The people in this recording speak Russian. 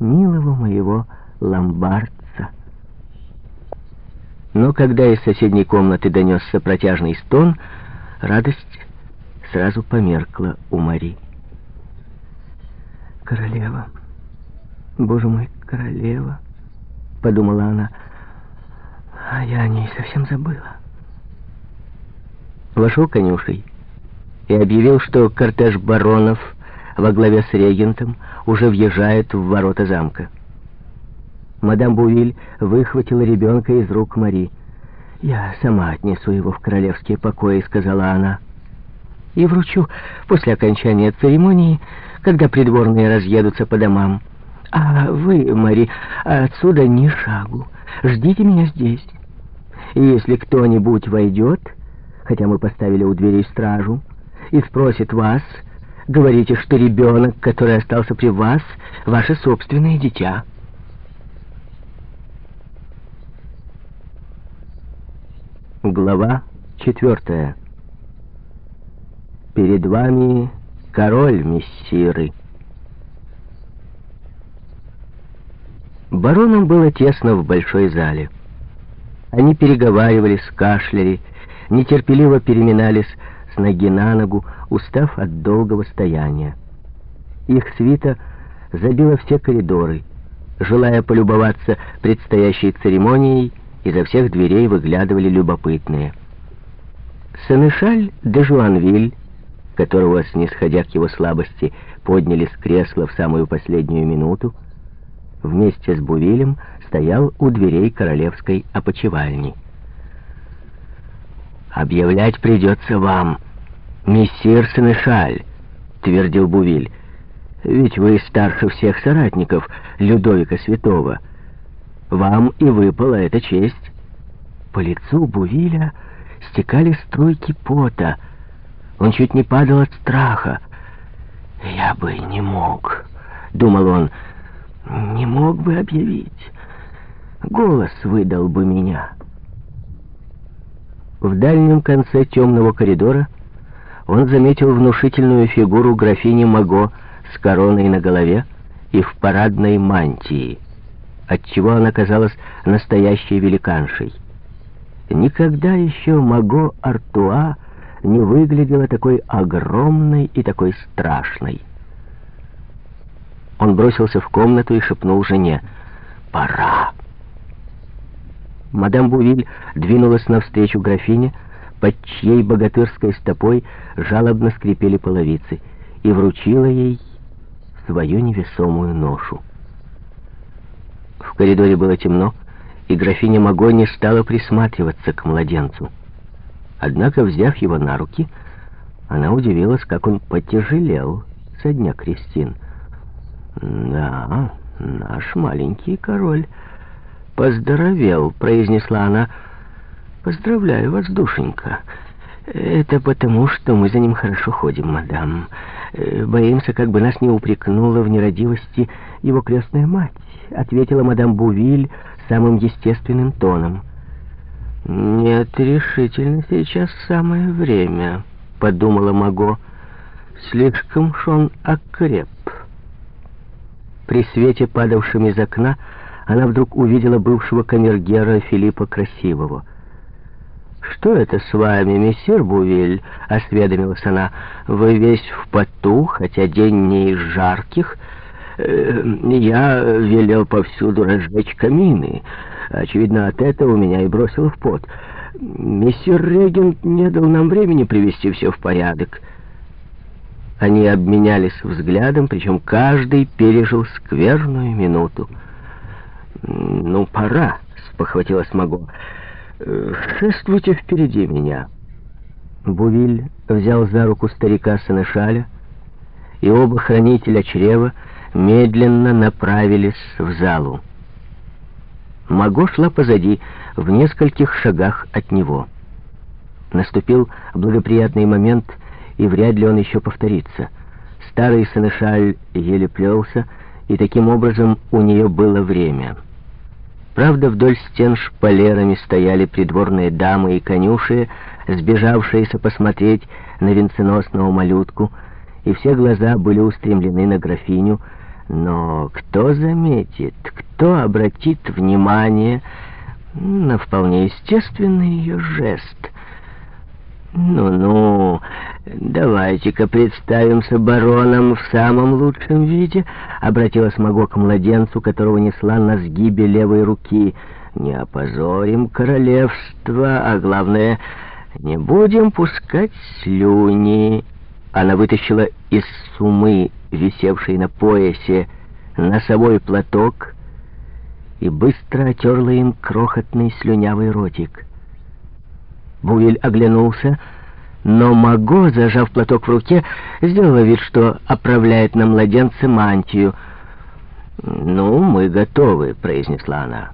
милого моего ломбардца. Но когда из соседней комнаты донесся протяжный стон, радость сразу померкла у Мари. «Королева, боже мой, королева!» — подумала она. «А я о ней совсем забыла». Вошел конюшей и объявил, что кортеж баронов во главе с регентом уже въезжает в ворота замка. Мадам Бувиль выхватила ребенка из рук Мари. «Я сама отнесу его в королевские покои», — сказала она. «И вручу после окончания церемонии, когда придворные разъедутся по домам. А вы, Мари, отсюда ни шагу. Ждите меня здесь. И если кто-нибудь войдет, хотя мы поставили у дверей стражу, и спросит вас, говорите, что ребенок, который остался при вас, ваше собственное дитя». Глава четвертая. Перед вами король мессиры. Баронам было тесно в большой зале. Они переговаривались, кашляли, нетерпеливо переминались с ноги на ногу, устав от долгого стояния. Их свита забила все коридоры, желая полюбоваться предстоящей церемонией, Изо всех дверей выглядывали любопытные. Сенешаль де Жуанвиль, которого, снисходя к его слабости, подняли с кресла в самую последнюю минуту, вместе с Бувилем стоял у дверей королевской опочивальни. «Объявлять придется вам, мессир Сенешаль», — твердил Бувиль, «ведь вы старше всех соратников Людовика Святого». Вам и выпала эта честь. По лицу Бувиля стекали струйки пота. Он чуть не падал от страха. «Я бы не мог», — думал он, — «не мог бы объявить. Голос выдал бы меня». В дальнем конце темного коридора он заметил внушительную фигуру графини Маго с короной на голове и в парадной мантии отчего она казалась настоящей великаншей. Никогда еще Маго Артуа не выглядела такой огромной и такой страшной. Он бросился в комнату и шепнул жене «Пора!». Мадам Бувиль двинулась навстречу графине, под чьей богатырской стопой жалобно скрипели половицы, и вручила ей свою невесомую ношу. В коридоре было темно, и графиня Маго не стала присматриваться к младенцу. Однако, взяв его на руки, она удивилась, как он потяжелел со дня крестин. «Да, наш маленький король поздоровел», — произнесла она. «Поздравляю вас, душенька. Это потому, что мы за ним хорошо ходим, мадам. Э, боимся, как бы нас не упрекнула в нерадивости его крестная мать». — ответила мадам Бувиль самым естественным тоном. «Нет, решительно сейчас самое время», — подумала Маго. «Слишком шон окреп». При свете, падавшем из окна, она вдруг увидела бывшего камергера Филиппа Красивого. «Что это с вами, мессир Бувиль?» — осведомилась она. «Вы весь в поту, хотя день не из жарких». Э, я велел повсюду разжечь камины. Очевидно, от этого меня и бросило в пот. Мессир регент не дал нам времени привести все в порядок. Они обменялись взглядом, причем каждый пережил скверную минуту. «Ну, пора», — спохватилась Маго. «Э, «Шествуйте впереди меня». Бувиль взял за руку старика Сенешаля, и оба хранителя чрева медленно направились в залу. Маго шла позади, в нескольких шагах от него. Наступил благоприятный момент, и вряд ли он еще повторится. Старый Сенешаль еле плелся, и таким образом у нее было время. Правда, вдоль стен шпалерами стояли придворные дамы и конюши, сбежавшиеся посмотреть на венценосного малютку, и все глаза были устремлены на графиню, Но кто заметит, кто обратит внимание на вполне естественный ее жест? «Ну-ну, давайте-ка представимся бароном в самом лучшем виде», — обратилась Маго к младенцу, которого несла на сгибе левой руки. «Не опозорим королевство, а главное, не будем пускать слюни». Она вытащила из сумы, висевшей на поясе, носовой платок и быстро отерла им крохотный слюнявый ротик. Бувель оглянулся, но Маго, зажав платок в руке, сделала вид, что оправляет на младенце мантию. «Ну, мы готовы», — произнесла она.